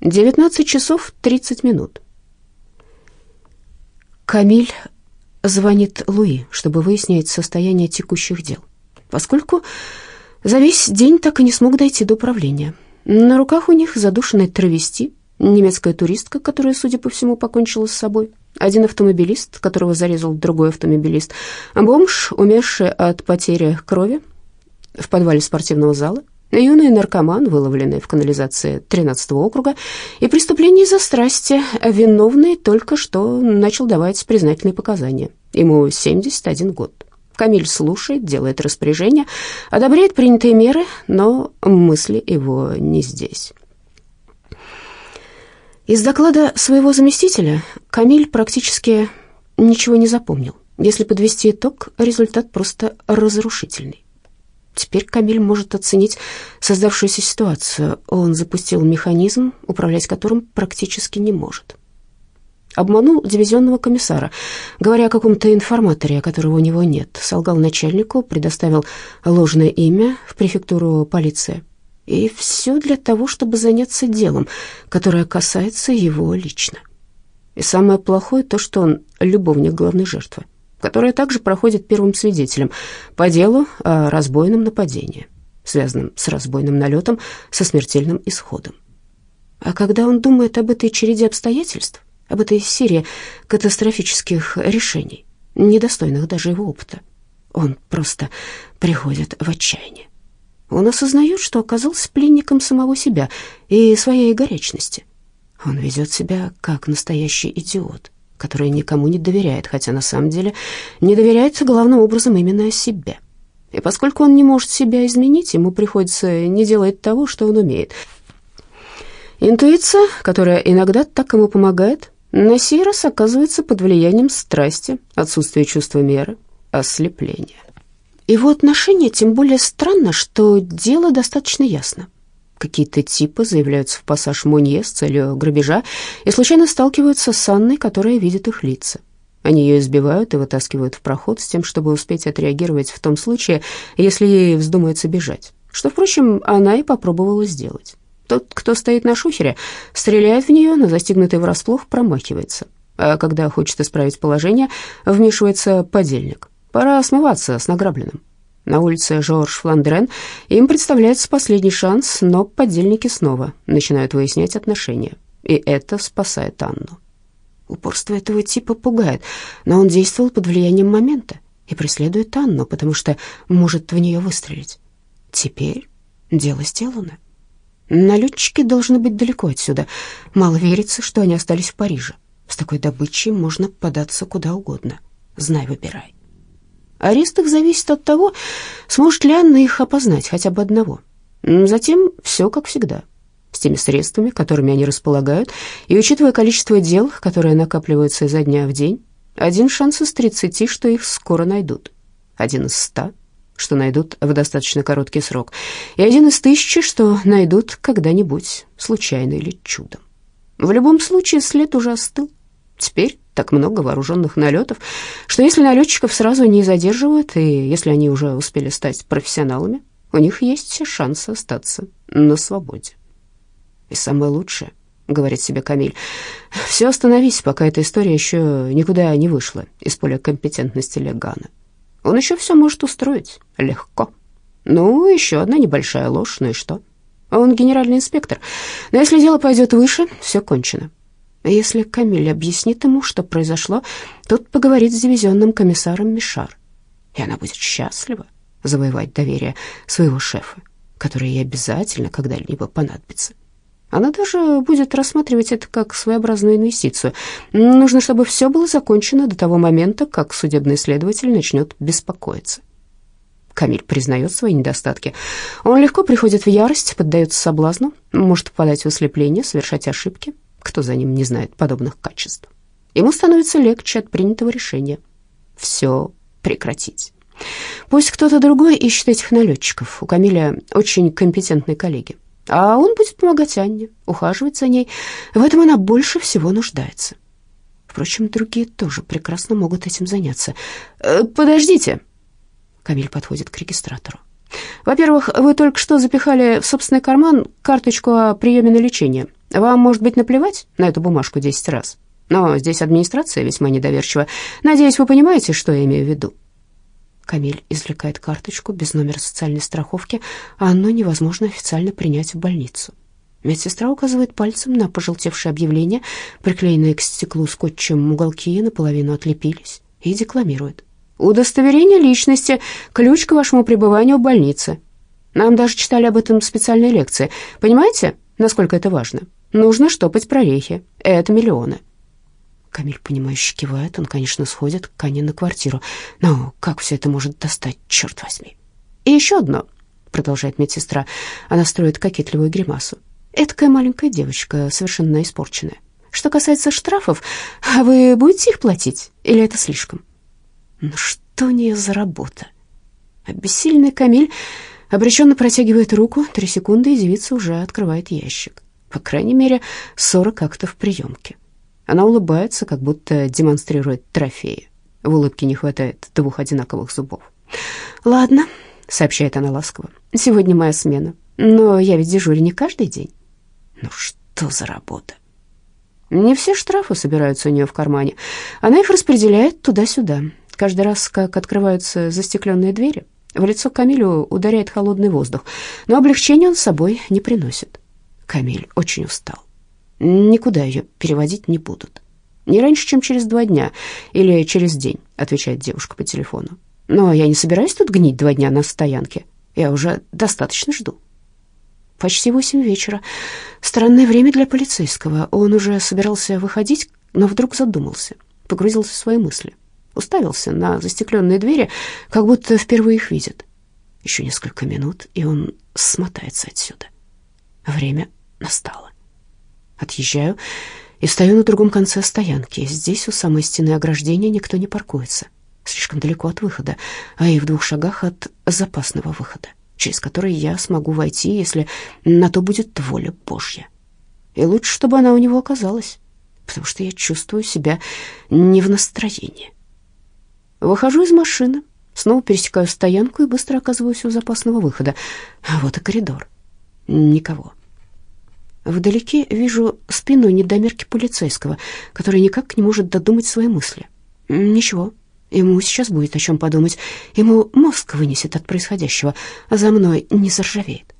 19 часов 30 минут. Камиль звонит Луи, чтобы выяснить состояние текущих дел, поскольку за весь день так и не смог дойти до управления. На руках у них задушенный травести, немецкая туристка, которая, судя по всему, покончила с собой, один автомобилист, которого зарезал другой автомобилист, бомж, умерший от потери крови в подвале спортивного зала, юный наркоман, выловленный в канализации 13-го округа, и преступление из-за страсти, виновный только что начал давать признательные показания. Ему 71 год. Камиль слушает, делает распоряжения, одобряет принятые меры, но мысли его не здесь. Из доклада своего заместителя Камиль практически ничего не запомнил. Если подвести итог, результат просто разрушительный. Теперь Камиль может оценить создавшуюся ситуацию. Он запустил механизм, управлять которым практически не может. Обманул дивизионного комиссара, говоря о каком-то информаторе, которого у него нет. Солгал начальнику, предоставил ложное имя в префектуру полиции. И все для того, чтобы заняться делом, которое касается его лично. И самое плохое то, что он любовник главной жертвы которая также проходит первым свидетелем по делу о разбойном нападении, связанном с разбойным налетом со смертельным исходом. А когда он думает об этой череде обстоятельств, об этой серии катастрофических решений, недостойных даже его опыта, он просто приходит в отчаяние. Он осознает, что оказался пленником самого себя и своей горячности. Он ведет себя как настоящий идиот которая никому не доверяет, хотя на самом деле не доверяет главным образом именно себе. И поскольку он не может себя изменить, ему приходится не делать того, что он умеет. Интуиция, которая иногда так ему помогает, на сей раз оказывается под влиянием страсти, отсутствия чувства меры, ослепления. Его отношение тем более странно, что дело достаточно ясно. Какие-то типы заявляются в пассаж Монье с целью грабежа и случайно сталкиваются с Анной, которая видит их лица. Они ее избивают и вытаскивают в проход с тем, чтобы успеть отреагировать в том случае, если ей вздумается бежать. Что, впрочем, она и попробовала сделать. Тот, кто стоит на шухере, стреляет в нее, но застигнутый врасплох промахивается. А когда хочет исправить положение, вмешивается подельник. Пора смываться с награбленным. На улице Жорж Фландрен им представляется последний шанс, но подельники снова начинают выяснять отношения, и это спасает Анну. Упорство этого типа пугает, но он действовал под влиянием момента и преследует Анну, потому что может в нее выстрелить. Теперь дело сделано. Налетчики должны быть далеко отсюда. Мало верится, что они остались в Париже. С такой добычей можно податься куда угодно. Знай, выбирай. Арест их зависит от того, сможет ли Анна их опознать, хотя бы одного. Затем все как всегда, с теми средствами, которыми они располагают, и учитывая количество дел, которые накапливаются изо дня в день, один шанс из тридцати, что их скоро найдут, один из ста, что найдут в достаточно короткий срок, и один из тысячи, что найдут когда-нибудь, случайно или чудом. В любом случае след уже остыл. Теперь так много вооруженных налетов, что если налетчиков сразу не задерживают, и если они уже успели стать профессионалами, у них есть все шансы остаться на свободе. И самое лучшее, говорит себе Камиль, все остановись, пока эта история еще никуда не вышла из поля компетентности Легана. Он еще все может устроить легко. Ну, еще одна небольшая ложь, ну и что? Он генеральный инспектор. Но если дело пойдет выше, все кончено. А если Камиль объяснит ему, что произошло, тот поговорит с дивизионным комиссаром Мишар, и она будет счастлива завоевать доверие своего шефа, который ей обязательно когда-либо понадобится. Она даже будет рассматривать это как своеобразную инвестицию. Нужно, чтобы все было закончено до того момента, как судебный следователь начнет беспокоиться. Камиль признает свои недостатки. Он легко приходит в ярость, поддается соблазну, может попадать в ослепление, совершать ошибки, кто за ним не знает подобных качеств. Ему становится легче от принятого решения. Все прекратить. Пусть кто-то другой ищет этих налетчиков. У Камиля очень компетентные коллеги. А он будет помогать Анне, ухаживать за ней. В этом она больше всего нуждается. Впрочем, другие тоже прекрасно могут этим заняться. «Э, «Подождите!» Камиль подходит к регистратору. «Во-первых, вы только что запихали в собственный карман карточку о приеме на лечение. Вам, может быть, наплевать на эту бумажку десять раз? Но здесь администрация весьма недоверчива. Надеюсь, вы понимаете, что я имею в виду». Камиль извлекает карточку без номера социальной страховки, а Анну невозможно официально принять в больницу. Медсестра указывает пальцем на пожелтевшее объявление, приклеенное к стеклу скотчем уголки наполовину отлепились, и декламирует. «Удостоверение личности, ключ к вашему пребыванию в больнице. Нам даже читали об этом специальные лекции. Понимаете, насколько это важно? Нужно штопать прорехи. Это миллионы». Камиль, понимающе кивает. Он, конечно, сходит к Ане на квартиру. Но как все это может достать, черт возьми? И еще одно, продолжает медсестра. Она строит кокетливую гримасу. Эдакая маленькая девочка, совершенно испорченная. Что касается штрафов, а вы будете их платить? Или это слишком? Ну что нее за работа? Обессиленный Камиль обреченно протягивает руку. Три секунды, и девица уже открывает ящик. По крайней мере, сорок актов приемки. Она улыбается, как будто демонстрирует трофеи. В улыбке не хватает двух одинаковых зубов. «Ладно», — сообщает она ласково, — «сегодня моя смена. Но я ведь дежурю не каждый день». «Ну что за работа?» Не все штрафы собираются у нее в кармане. Она их распределяет туда-сюда. Каждый раз, как открываются застекленные двери, в лицо Камилю ударяет холодный воздух, но облегчения он с собой не приносит. Камиль очень устал. Никуда ее переводить не будут. Не раньше, чем через два дня или через день, отвечает девушка по телефону. Но я не собираюсь тут гнить два дня на стоянке. Я уже достаточно жду. Почти восемь вечера. Странное время для полицейского. Он уже собирался выходить, но вдруг задумался, погрузился в свои мысли. Уставился на застекленные двери, как будто впервые их видит. Еще несколько минут, и он смотается отсюда. Время настало. Отъезжаю и стою на другом конце стоянки. Здесь, у самой стены ограждения, никто не паркуется. Слишком далеко от выхода, а и в двух шагах от запасного выхода, через который я смогу войти, если на то будет воля Божья. И лучше, чтобы она у него оказалась, потому что я чувствую себя не в настроении. Выхожу из машины, снова пересекаю стоянку и быстро оказываюсь у запасного выхода. Вот и коридор. Никого. Вдалеке вижу спину недомерки полицейского, который никак не может додумать свои мысли. Ничего, ему сейчас будет о чем подумать. Ему мозг вынесет от происходящего, а за мной не заржавеет.